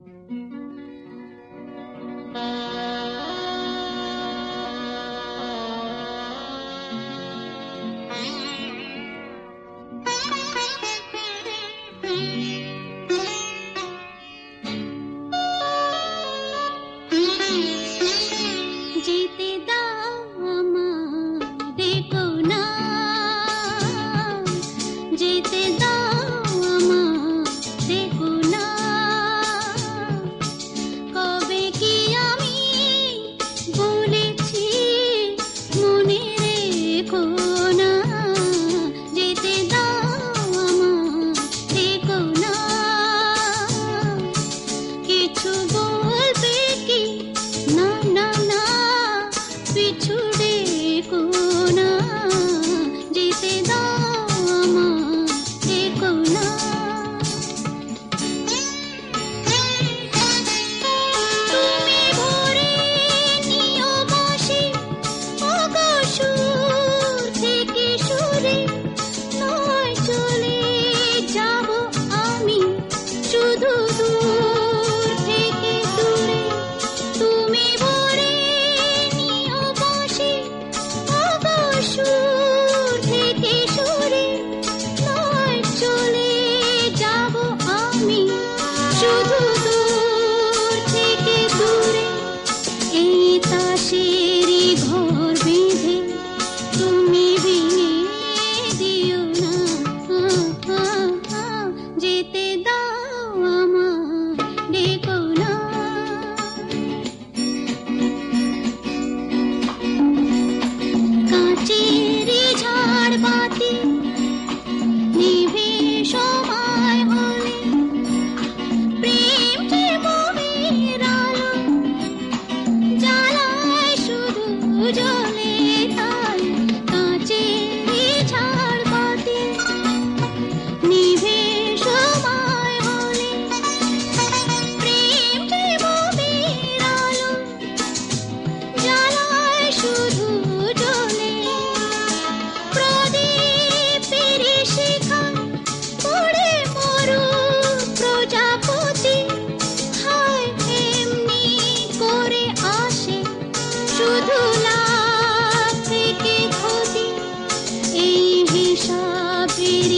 you तेरी